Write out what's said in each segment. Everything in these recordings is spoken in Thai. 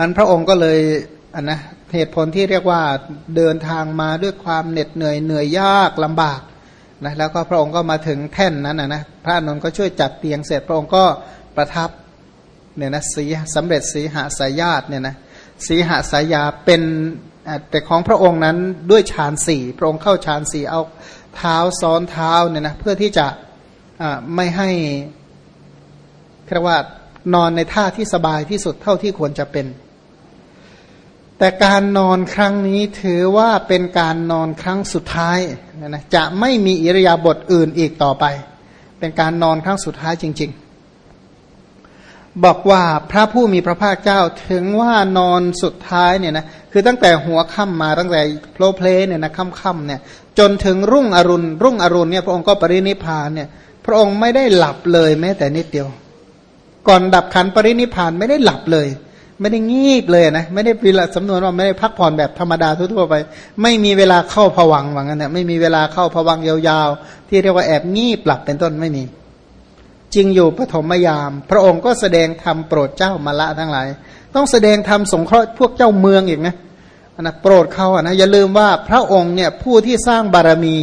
อันพระองค์ก็เลยอันนะเหตุผลที่เรียกว่าเดินทางมาด้วยความเหน็ดเหนื่อยเหนื่อยยากลำบากนะแล้วก็พระองค์ก็มาถึงแท่นนั้นนะนะพระนนท์ก็ช่วยจัดเตียงเสร็จพระองค์ก็ประทับเนี่ยนะสีสำเร็จสีหาสายาตเนี่ยนะสีหาสายาเป็นแต่ของพระองค์นั้นด้วยฌานสี่พระองค์เข้าฌานสี่เอาเท้าซ้อนเท้าเนี่ยนะเพื่อที่จะไม่ให้เรียกว่านอนในท่าที่สบายที่สุดเท่าที่ควรจะเป็น แต่การนอนครั้งนี้ถือว่าเป็นการนอนครั้งสุดท้ายนะนะจะไม่มีอิริยาบถอื่นอีกต่อไป เป็นการนอนครั้งสุดท้ายจริง ๆ บอกว่าพระผู้มีพระภาคเจ้าถึงว่านอนสุดท้ายเนี่ยนะคือตั้งแต่หัวค่ำมาตั้งแต่โพลเพลเนี่ยนะค่ำๆเนี่ยจนถึงรุ่งอรุณ รุ่งอรุณเนี่ยพระองค์ก็ปรินิพานเนี่ยพระองค์ไม่ได้หลับเลยแม้แต่นิดเดียว ก่อนดับขันปรินิพานไม่ได้หลับเลย ไม่ได้งีบเลยนะไม่ได้เวลาสำนวนว่าไม่ได้พักผ่อนแบบธรรมดาทั่วๆไป ไม่มีเวลาเข้าผวังว่างั้นนะไม่มีเวลาเข้าผวังยาวๆ ที่เรียกว่าแอบงีบหลับเป็นต้นไม่มี จริงอยู่ปฐมยาม พระองค์ก็แสดงธรรมโปรดเจ้ามาละทั้งหลาย ต้องแสดงธรรมสงเคราะห์พวกเจ้าเมืองอีกนะนะโปรดเขาอะนะอย่าลืมว่าพระองค์เนี่ยผู้ที่สร้างบารมี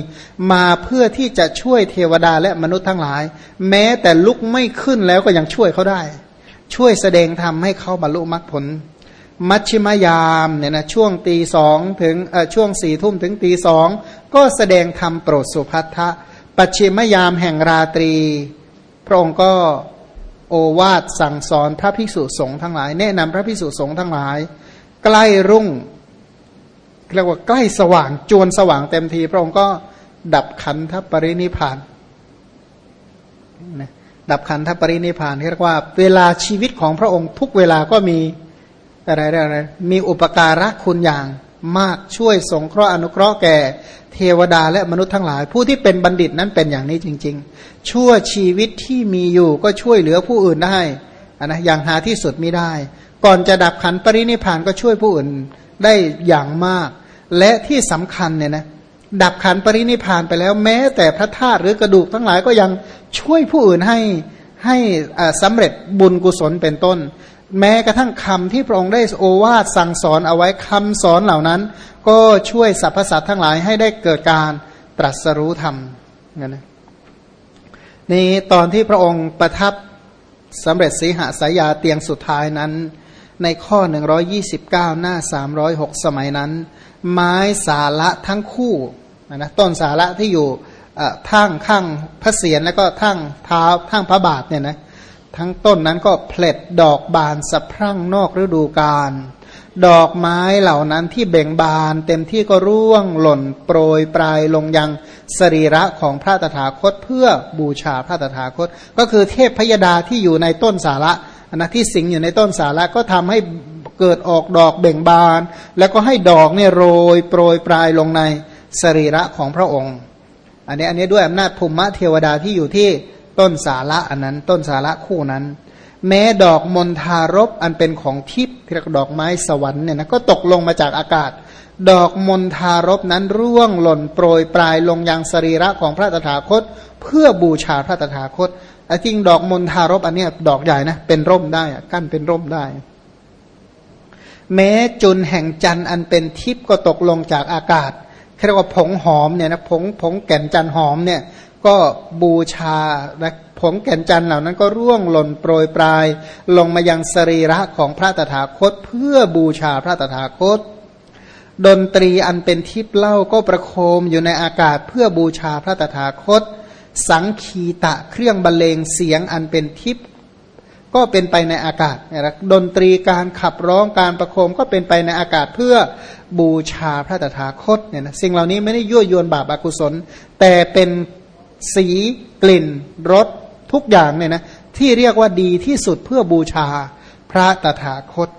มาเพื่อที่จะช่วยเทวดาและมนุษย์ทั้งหลาย แม้แต่ลุกไม่ขึ้นแล้วก็ยังช่วยเขาได้ ช่วยแสดงธรรมให้เขาบรรลุมรรคผล มัชชิมยามเนี่ยนะช่วงตีสองถึงช่วงสี่ทุ่มถึงตีสองก็แสดงธรรมโปรดสุภัททะปัจฉิมยามแห่งราตรี พระองค์ก็โอวาทสั่งสอนพระภิกษุสงฆ์ทั้งหลาย แนะนำพระภิกษุสงฆ์ทั้งหลาย ใกล้รุ่งเรียกว่าใกล้สว่างจวนสว่างเต็มที พระองค์ก็ดับขันธปรินิพานนะ ดับขันธปรินิพานเรียกว่า เวลาชีวิตของพระองค์ทุกเวลาก็มีอะไรอะไรมีอุปการะคุณอย่างมากช่วยสงเคราะห์อนุเคราะห์แก่เทวดาและมนุษย์ทั้งหลาย ผู้ที่เป็นบัณฑิตนั้นเป็นอย่างนี้จริง ๆ ชั่วชีวิตที่มีอยู่ก็ช่วยเหลือผู้อื่นได้นะอย่างหาที่สุดไม่ได้ ก่อนจะดับขันปรินิพานก็ช่วยผู้อื่นได้อย่างมาก และที่สำคัญเนี่ยนะ ดับขันปรินิพานไปแล้วแม้แต่พระธาตุหรือกระดูกทั้งหลายก็ยังช่วยผู้อื่นให้ให้สำเร็จบุญกุศลเป็นต้น แม้กระทั่งคำที่พระองค์ได้โอวาทสั่งสอนเอาไว้คำสอนเหล่านั้น ก็ช่วยสรรพสัตว์ทั้งหลายให้ได้เกิดการตรัสรู้ธรรมนั่นนะนี่ตอนที่พระองค์ประทับสำเร็จสีหสายาเตียงสุดท้ายนั้น ในข้อ 129 หน้า 306 สมัยนั้น ไม้สาระทั้งคู่ นะต้นสาระที่อยู่ทั้งข้างพระเศียรแล้วก็ทั้งเท้าทั้งพระบาทเนี่ยนะทั้งต้นนั้นก็เพล็ดดอกบานสะพรั่งนอกฤดูกาลดอกไม้เหล่านั้นที่เบ่งบานเต็มที่ก็ร่วงหล่นโปรยปลายลงยังสรีระของพระตถาคตเพื่อบูชาพระตถาคต ก็คือเทพพยดาที่อยู่ในต้นสาระนะที่สิงอยู่ในต้นสาระก็ทำให้เกิดออกดอกเบ่งบาน แล้วก็ให้ดอกเนี่ยโรยโปรยปลายลงใน สรีระของพระองค์ อันนี้อันนี้ด้วยอำนาจภูมิเทวดาที่อยู่ที่ต้นสาระอันนั้น ต้นสาระคู่นั้น แม้ดอกมณฑารบอันเป็นของทิพย์เรียกดอกไม้สวรรค์เนี่ยนะก็ตกลงมาจากอากาศ ดอกมณฑารบนั้นร่วงหล่นโปรยปลายลงยังสรีระของพระตถาคต เพื่อบูชาพระตถาคตจริงดอกมณฑารบอันนี้ดอกใหญ่นะเป็นร่มได้กั้นเป็นร่มได้ แม้จุนแห่งจันอันเป็นทิพย์ก็ตกลงจากอากาศ เรียกว่าผงหอมเนี่ยนะผงผงแก่นจันหอมเนี่ยก็บูชาผงแก่นจันเหล่านั้นก็ร่วงหล่นโปรยปลาย ลงมายังสรีระของพระตถาคต เพื่อบูชาพระตถาคต ดนตรีอันเป็นทิพเล่าก็ประโคมอยู่ในอากาศเพื่อบูชาพระตถาคต สังคีตะเครื่องบรรเลงเสียงอันเป็นทิพ ก็เป็นไปในอากาศดนตรีการขับร้องการประโคมก็เป็นไปในอากาศเพื่อบูชาพระตถาคตเนี่ยนะสิ่งเหล่านี้ไม่ได้ยั่วยวนบาปอากุศล แต่เป็นสีกลิ่นรสทุกอย่างเนี่ยนะที่เรียกว่าดีที่สุดเพื่อบูชาพระตถาคต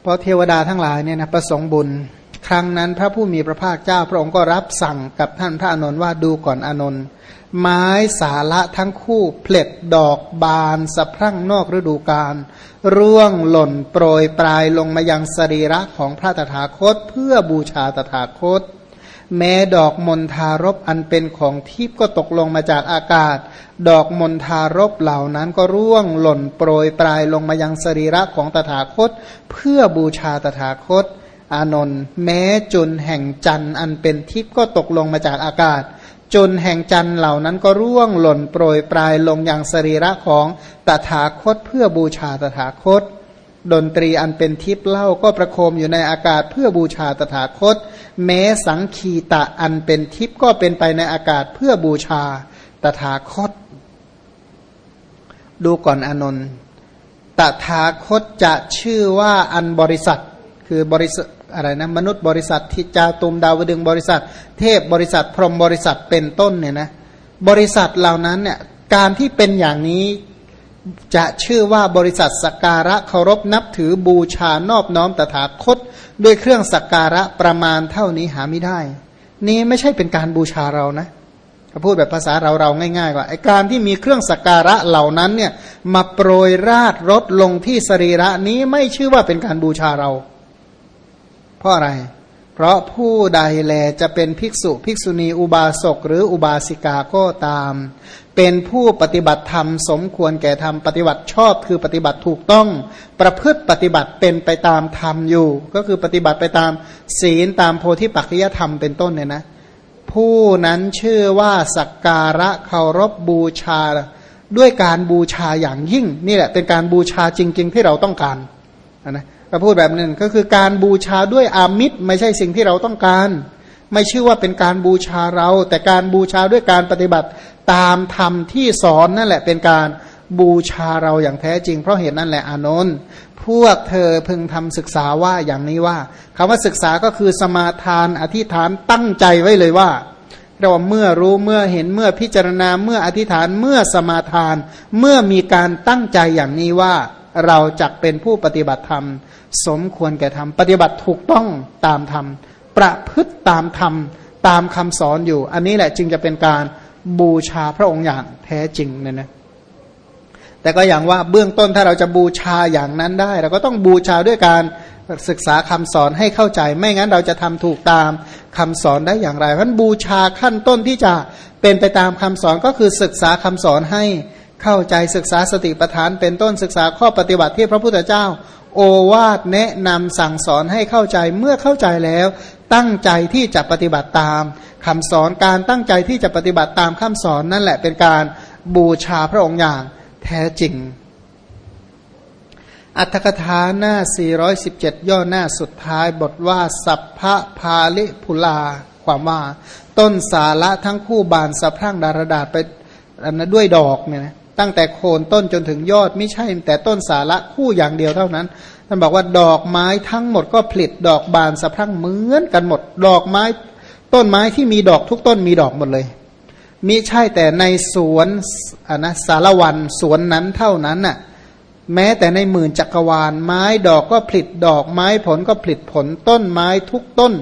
เพราะเทวดาทั้งหลายเนี่ยนะประสงค์บุญ ครั้งนั้นพระผู้มีพระภาคเจ้าพระองค์ก็รับสั่งกับท่านพระอานนท์ว่าดูก่อนอานนท์ไม้สาระทั้งคู่เพล็ดดอกบานสะพรั่งนอกฤดูกาลร่วงหล่นโปรยปลายลงมายังสรีระของพระตถาคต เพื่อบูชาตถาคต แม้ดอกมณฑารบอันเป็นของทิพย์ก็ตกลงมาจากอากาศ ดอกมณฑารบเหล่านั้นก็ร่วงหล่นโปรยปลายลงมายังสรีระของตถาคต เพื่อบูชาตถาคต อานนท์แม้จุนแห่งจันทร์อันเป็นทิพย์ก็ตกลงมาจากอากาศ จุนแห่งจันทร์เหล่านั้นก็ร่วงหล่นโปรยปลายลงอยังสรีระของตถาคตเพื่อบูชาตถาคต ดนตรีอันเป็นทิพย์เล่าก็ประโคมอยู่ในอากาศเพื่อบูชาตถาคต แม้สังคีตะอันเป็นทิพย์ก็เป็นไปในอากาศเพื่อบูชาตถาคต ดูก่อนอนนท์ตถาคตจะชื่อว่าอันบริษัท คือบริษัทอะไรนะมนุษย์บริษัททิจาตุมดาวดึงบริษัท เทพบริษัท พรหมบริษัทเป็นต้นเนี่ยนะบริษัทเหล่านั้นเนี่ยการที่เป็นอย่างนี้จะชื่อว่าบริษัทสักการะเคารพนับถือบูชานอบน้อมตถาคต ด้วยเครื่องสักการะประมาณเท่านี้หาไม่ได้ นี่ไม่ใช่เป็นการบูชาเรานะถ้าพูดแบบภาษาเราเราง่ายๆว่าไอการที่มีเครื่องสักการะเหล่านั้นเนี่ยมาโปรยราดรถลงที่สรีระนี้ไม่ชื่อว่าเป็นการบูชาเรา เพราะอะไร เพราะผู้ใดแลจะเป็นภิกษุภิกษุณีอุบาสกหรืออุบาสิกาก็ตาม เป็นผู้ปฏิบัติธรรมสมควรแก่ธรรมปฏิบัติชอบคือปฏิบัติถูกต้อง ประพฤติปฏิบัติเป็นไปตามธรรมอยู่ ก็คือปฏิบัติไปตามศีลตามโพธิปัจจยธรรมเป็นต้นเนี่ยนะผู้นั้นชื่อว่าสักการะเคารพบูชา ด้วยการบูชาอย่างยิ่ง นี่แหละเป็นการบูชาจริง ๆ ที่เราต้องการนะ ถ้าพูดแบบนึงก็คือการบูชาด้วยอามิตร ไม่ใช่สิ่งที่เราต้องการ ไม่ชื่อว่าเป็นการบูชาเรา แต่การบูชาด้วยการปฏิบัติตามธรรมที่สอนนั่นแหละเป็นการบูชาเราอย่างแท้จริง เพราะเหตุนั่นแหละอานนท์พวกเธอพึงทำศึกษาว่าอย่างนี้ว่าคำว่าศึกษาก็คือสมาทานอธิษฐานตั้งใจไว้เลยว่าเราเมื่อรู้เมื่อเห็นเมื่อพิจารณาเมื่ออธิษฐานเมื่อสมาทาน เมื่อมีการตั้งใจอย่างนี้ว่าเราจะเป็นผู้ปฏิบัติธรรม สมควรแก่ธรรมปฏิบัติถูกต้องตามธรรม ประพฤติตามธรรม ตามคำสอนอยู่ อันนี้แหละจึงจะเป็นการบูชาพระองค์อย่างแท้จริงเนี่ยนะแต่ก็อย่างว่าเบื้องต้นถ้าเราจะบูชาอย่างนั้นได้ เราก็ต้องบูชาด้วยการศึกษาคำสอนให้เข้าใจ ไม่งั้นเราจะทำถูกตามคำสอนได้อย่างไรเพราะบูชาขั้นต้นที่จะเป็นไปตามคำสอนก็คือศึกษาคำสอนให้เข้าใจศึกษาสติปัฏฐานเป็นต้นศึกษาข้อปฏิบัติที่พระพุทธเจ้า โอวาทแนะนำสั่งสอนให้เข้าใจเมื่อเข้าใจแล้ว ตั้งใจที่จะปฏิบัติตามคำสอนการตั้งใจที่จะปฏิบัติตามคำสอนนั่นแหละเป็นการบูชาพระองค์อย่างแท้จริง อัตถกถาหน้า 417 ย่อหน้าสุดท้ายบทว่า สัพพะพาลิพุลา ความว่า ต้นสาระทั้งคู่บานสะพรั่งดารดาษไปด้วยดอกเนี่ยนะ ตั้งแต่โคนต้นจนถึงยอดไม่ใช่ แต่ต้นสาระคู่อย่างเดียวเท่านั้นท่านบอกว่าดอกไม้ทั้งหมดก็ผลิตดอกบานสะพรั่งเหมือนกันหมด ดอกไม้ ต้นไม้ที่มีดอกทุกต้นมีดอกหมดเลยมิใช่แต่ในสวนอนนะสารวันสวนนั้นเท่านั้นน่ะแม้แต่ในหมื่นจักรวาล ไม้ดอกก็ผลิตดอกไม้ผลก็ผลิตผลต้นไม้ทุกต้น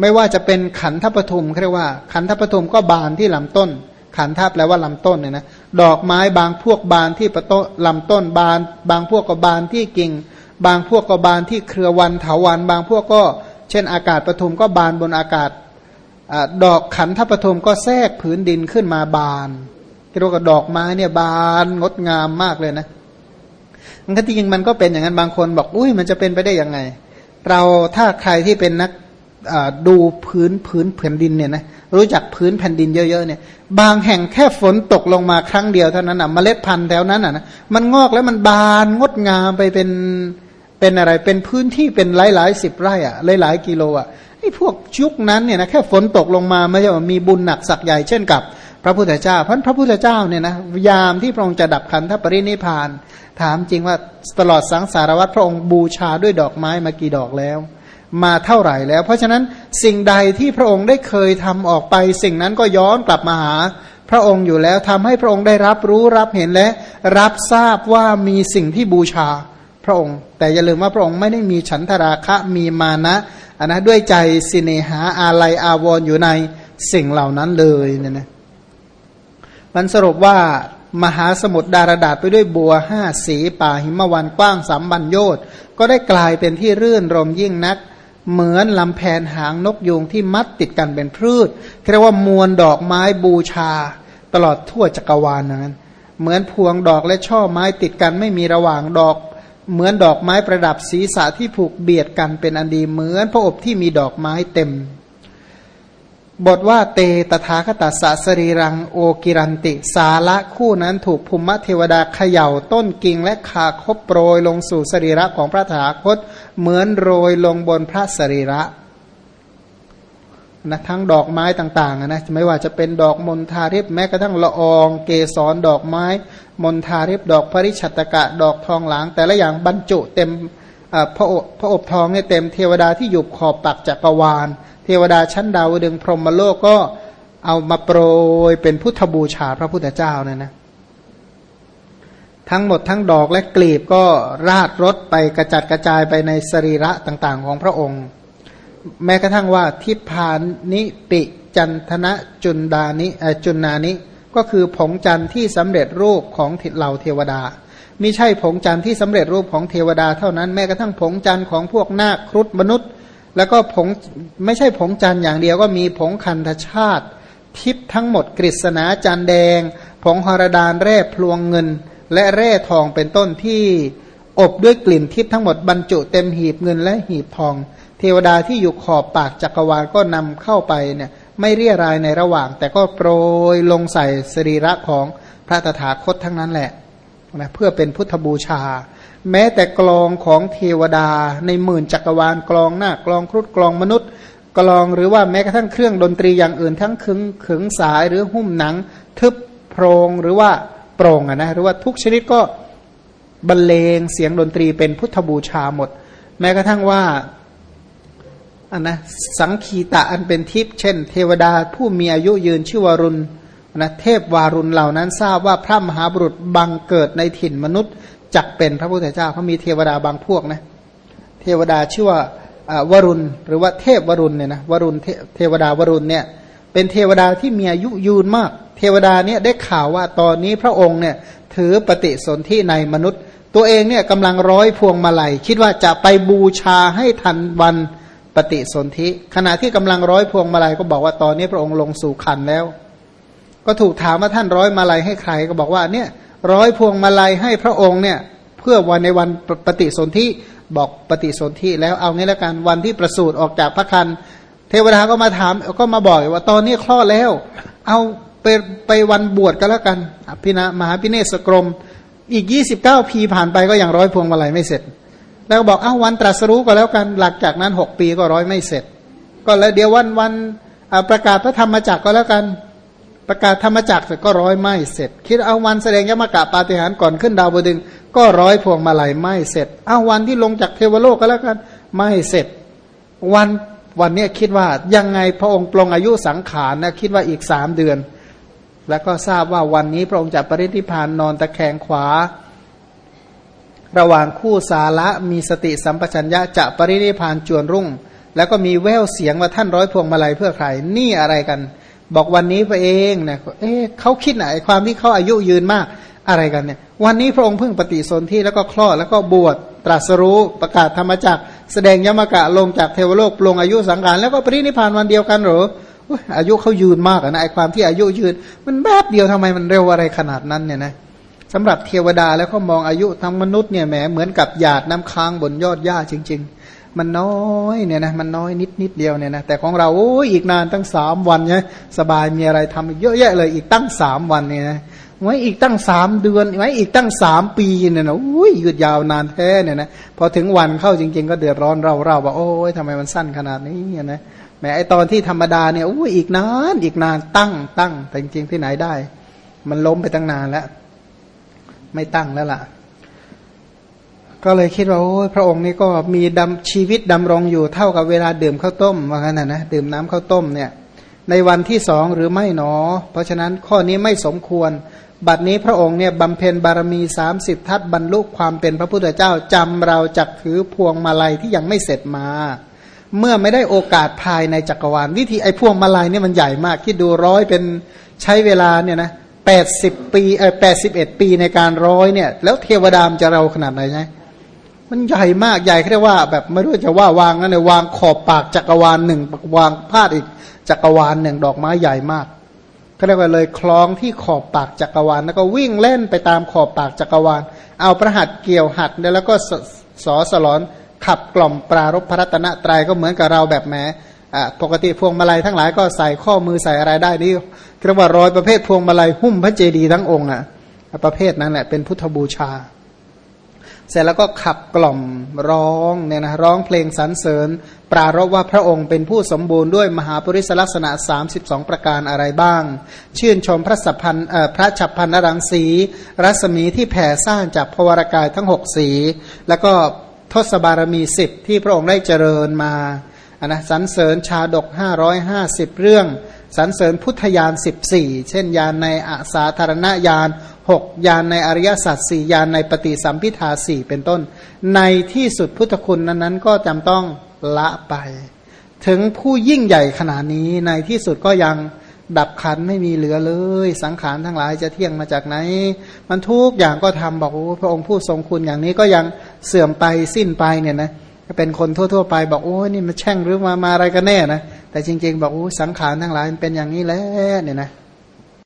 ไม่ว่าจะเป็นขันธปทุมเรียกว่า ขันธปทุมก็บานที่ลำต้น ขันธาแปลว่าลำต้นเนี่ยนะ ดอกไม้บางพวกบานที่ประตลำต้นบาน บางพวกก็บานที่กิ่ง บางพวกก็บานที่เครือวันเถาวัน บางพวกก็ เช่นอากาศปฐุมก็บานบนอากาศอดอกขันธปฐุมก็แทรกผืนดินขึ้นมาบานเรียกว่าดอกไม้เนี่ยบานงดงามมากเลยนะมันก็จริงมันก็เป็นอย่างนั้นบางคนบอกอุ้ยมันจะเป็นไปได้ยังไง เราถ้าใครที่เป็นนักดูพื้นพื้นแผ่นดินเนี่ยนะ รู้จักพื้นแผ่นดินเยอะๆเนี่ย บางแห่งแค่ฝนตกลงมาครั้งเดียวเท่านั้นอะเมล็ดพันธุ์แถวนั้นอะนะมันงอกแล้วมันบานงดงามไปเป็นเป็นอะไร เป็นพื้นที่เป็นหลายหลายสิบไร่อะหลายหลายกิโลอะไอ้พวกยุคนั้นเนี่ยนะแค่ฝนตกลงมาไม่ใช่ว่ามีบุญหนักสักใหญ่เช่นกับพระพุทธเจ้าเพราะพระพุทธเจ้าเนี่ยนะยามที่พระองค์จะดับขันธปรินิพาน ถามจริงว่าตลอดสังสารวัตรพระองค์บูชาด้วยดอกไม้มากี่ดอกแล้ว มาเท่าไหร่แล้ว เพราะฉะนั้นสิ่งใดที่พระองค์ได้เคยทำออกไป สิ่งนั้นก็ย้อนกลับมาหา พระองค์อยู่แล้วทำให้พระองค์ได้รับรู้รับเห็นและ รับทราบว่ามีสิ่งที่บูชาพระองค์ แต่อย่าลืมว่าพระองค์ไม่ได้มีฉันทราคะมีมานะอันนะด้วยใจสิเนหาอาลัยอาวรออยู่ในสิ่งเหล่านั้นเลยเนี่ยนะมันสรุปว่ามหาสมุทรดารดาษไปด้วยบัวห้าสีป่าหิมะวันกว้างสามบันโยชก็ได้กลายเป็นที่รื่นรมยิ่งนัก เหมือนลำแผนหางนกยูงที่มัดติดกันเป็นพืชเรียกว่ามวลดอกไม้บูชา ตลอดทั่วจักรวาลนั้น เหมือนพวงดอกและช่อไม้ติดกันไม่มีระหว่างดอก เหมือนดอกไม้ประดับศีรษะที่ผูกเบียดกันเป็นอันดีเหมือนพระอบที่มีดอกไม้เต็ม บทว่าเตตถาคตสสรีรังโอกิรันติ สาละคู่นั้นถูกภูมิเทวดาเขย่าต้นกิ่งและขาคบโปรยลงสู่สรีระของพระถาคต เหมือนโรยลงบนพระสรีระนะทั้งดอกไม้ต่างๆนะไม่ว่าจะเป็นดอกมณฑาริบแม้กระทั่งละออง เกสรดอกไม้ มณฑาริบดอกปริชัตกะ ดอกทองหลาง แต่ละอย่างบรรจุเต็มพระอบพระอบทองเนี่ยเต็มเทวดาที่อยู่ขอบปักจักรวาล เทวดาชั้นดาวดึงพรหมโลกก็เอามาโปรยเป็นพุทธบูชาพระพุทธเจ้าเนี่ยนะ ทั้งหมดทั้งดอกและกลีบก็ราดรถไปกระจัดกระจายไปในสรีระต่างๆ ของพระองค์ แม้กระทั่งว่าทิพานิติจันทนะจุนดานิจุนนานิก็คือผงจันทร์ที่สำเร็จรูปของเหล่าเทวดามิใช่ผงจันทร์ที่สำเร็จรูปของเทวดาเท่านั้นแม้กระทั่งผงจันทร์ของพวกนาคครุฑมนุษย์ แล้วก็ผงไม่ใช่ผงจันอย่างเดียวก็มีผงคันธชาติ ทิพทั้งหมดกฤษณาจันแดง ผงหรดานแร่พลวงเงิน และแร่ทองเป็นต้นที่อบด้วยกลิ่นทิพทั้งหมดบรรจุเต็มหีบเงินและหีบทอง เทวดาที่อยู่ขอบปากจักรวาลก็นำเข้าไปเนี่ยไม่เรียรายในระหว่าง แต่ก็โปรยลงใส่สรีระของพระตถาคตทั้งนั้นแหละนะเพื่อเป็นพุทธบูชา แม้แต่กลองของเทวดาในหมื่นจักรวาลกลองหน้ากลองครุฑกลองมนุษย์ กลองหรือว่าแม้กระทั่งเครื่องดนตรีอย่างอื่นทั้งขึงขึงสายหรือหุ้มหนัง ทึบโพรงหรือว่า โปร่งอะนะหรือว่าทุกชนิดก็บรรเลงเสียงดนตรีเป็นพุทธบูชาหมด แม้กระทั่งว่าอันนะสังคีตะอันเป็นทิพย์เช่น เทวดาผู้มีอายุยืนชื่อวารุณนะเทพวารุณเหล่านั้นทราบว่าพระมหาบุรุษบังเกิดในถิ่นมนุษย์จักเป็นพระพุทธเจ้าเขามีเทวดาบางพวกนะเทวดาชื่อว่าวรุณ หรือว่าเทพวรุณเนี่ยนะวรุณเทวดาวรุณเนี่ยเป็นเทวดาที่มีอายุยืนมาก เทวดาเนี่ยได้ข่าวว่าตอนนี้พระองค์เนี่ยถือปฏิสนธิในมนุษย์ ตัวเองเนี่ยกำลังร้อยพวงมาลัย คิดว่าจะไปบูชาให้ทันวันปฏิสนธิขณะที่กำลังร้อยพวงมาลัยก็บอกว่าตอนนี้พระองค์ลงสู่ขันแล้ว ก็ถูกถามว่าท่านร้อยมาลัยให้ใครก็บอกว่าเนี่ยร้อยพวงมาลัยให้พระองค์เนี่ยเพื่อวันในวันปฏิสนธิบอกปฏิสนธิแล้วเอางี้แล้วกันวันที่ประสูติออกจากพระคันเทวดาก็มาถามก็มาบอกว่าตอนนี้คลอดแล้ว เอา ไปไปวันบวชก็แล้วกันพินะมหาพิเนศกรม อีกยี่สิบเก้าปีผ่านไปก็ยังร้อยพวงมาลัยไม่เสร็จ แล้วบอกเอาวันตรัสรู้ก็แล้วกันหลังจากนั้นหกปีก็ร้อยไม่เสร็จ ก็แล้วเดี๋ยววันวันประกาศพระธรรมจักรก็แล้วกันประกาศธรรมจักรก็ร้อยไม้เสร็จ คิดเอาวันแสดงยมกะปาฏิหารก่อนขึ้นดาวบดึง ก็ร้อยพวงมาลัยไม้เสร็จ เอาวันที่ลงจากเทวโลกก็แล้วกันไม่เสร็จ วันวันนี้คิดว่ายังไงพระองค์ปลงอายุสังขารนะคิดว่าอีกสามเดือน แล้วก็ทราบว่าวันนี้พระองค์จะปรินิพานนอนตะแคงขวา ระหว่างคู่สาระมีสติสัมปชัญญะจะปรินิพานจวนรุ่ง แล้วก็มีแววเสียงว่าท่านร้อยพวงมาลัยเพื่อใครนี่อะไรกัน บอกวันนี้พระเองเนี่ยเอ๊ะเขาคิดไหนความที่เขาอายุยืนมากอะไรกันเนี่ย วันนี้พระองค์เพิ่งปฏิสนธิแล้วก็คลอดแล้วก็บวชตรัสรู้ประกาศธรรมจักแสดงยมกะลงจากเทวโลกปลงอายุสังขารแล้วก็ปรินิพานวันเดียวกันหรอ อายุเขายืนมากนะไอความที่อายุยืน มันแบบเดียวทำไมมันเร็วอะไรขนาดนั้นเนี่ยนะสำหรับเทวดาแล้วเขามองอายุทั้งมนุษย์เนี่ยแหมเหมือนกับหยาดน้ำค้างบนยอดหญ้าจริง ๆ มันน้อยเนี่ยนะมันน้อยนิดนิดเดียวเนี่ยนะแต่ของเราโอ้ยอีกนานตั้งสามวันเนี่ยสบายมีอะไรทำเยอะแยะเลยอีกตั้งสามวันเนี่ยนะไว้อีกตั้งสามเดือนไว้อีกตั้งสามปีเนี่ยนะอุ้ยยืดยาวนานแท้เนี่ยนะพอถึงวันเข้าจริง ๆ ก็เดือดร้อนเราเราว่าโอ้ยทำไมมันสั้นขนาดนี้เนี่ยนะ ม้ไอตอนที่ธรรมดาเนี่ยอุ้ยอีกนานอีกนานตั้งตั้ง แต่จริงๆที่ไหนได้ มันล้มไปตั้งนานแล้ว ไม่ตั้งแล้วล่ะ ก็เลยคิดว่าโอ้พระองค์นี้ก็มีดำชีวิตดำรงอยู่เท่ากับเวลาดื่มข้าวต้มว่างั้นนะนะดื่มน้ำข้าวต้มเนี่ย ในวันที่สองหรือไม่หนอ เพราะฉะนั้นข้อนี้ไม่สมควร บัดนี้พระองค์เนี่ยบำเพ็ญบารมีสามสิบทัศบรรลุความเป็นพระพุทธเจ้าจำเราจักถือพวงมาลัยที่ยังไม่เสร็จมา เมื่อไม่ได้โอกาสภายในจักรวาล วิธีไอ้พวงมาลัยเนี่ยมันใหญ่มาก คิดดูร้อยเป็นใช้เวลาเนี่ยนะแปดสิบปีเออแปดสิบเอ็ดปีในการร้อยเนี่ย แล้วเทวดามจะเราขนาดไหนใช่ไมมันใหญ่มากใหญ่แค่ว่า แบบไม่รู้จะว่าวางนั่นเลยวางขอบปากจักรวาลหนึ่งวางพาดอีกจักรวาลหนึ่งดอกไม้ใหญ่มากเขาเรียกว่าเลยคล้องที่ขอบปากจักรวาล แล้วก็วิ่งเล่นไปตามขอบปากจักรวาล เอาประหัตเกี่ยวหัดแล้วก็สอสลอน ขับกล่อมปรารบพระรัตนตรัยก็เหมือนกับเราแบบแม้ปกติพวงมาลัยทั้งหลายก็ใส่ข้อมือใส่อะไรได้นี่เรียกว่าร้อยประเภทพวงมาลัยหุ้มพระเจดีย์ทั้งองค์อะประเภทนั้นแหละเป็นพุทธบูชา เสร็จแล้วก็ขับกล่อมร้องเนี่ยนะร้องเพลงสรรเสริญ ปรารบว่าพระองค์เป็นผู้สมบูรณ์ด้วยมหาปริศลักษณะ 32 ประการอะไรบ้าง ชื่นชมพระสัพพันพระฉับพันนรังสี รัศมีที่แผ่ซ่านจากพวรากายทั้งหกสี แล้วก็ ทศบารมีสิบที่พระองค์ได้เจริญมาอนนะสรรเสริญชาดก550เรื่องสรรเสริญพุทธญาณ14เช่นญาณในอาสาธารณญาณ6ญาณในอริยสัจสี่ญาณในปฏิสัมพิทาสี่เป็นต้น ในที่สุดพุทธคุณนั้นๆ ก็จำต้องละไป ถึงผู้ยิ่งใหญ่ขนาดนี้ในที่สุดก็ยัง ดับขันไม่มีเหลือเลย สังขารทั้งหลายจะเที่ยงมาจากไหน มันทุกอย่างก็ทำบอกโอ้พระองค์ผู้ทรงคุณอย่างนี้ก็ยังเสื่อมไปสิ้นไปเนี่ยนะเป็นคนทั่ว ๆ ไปบอกโอ้นี่มันแช่งหรือมามาอะไรกันแน่นะแต่จริง ๆ บอกโอ้สังขารทั้งหลายมันเป็นอย่างนี้แล้วเนี่ยนะ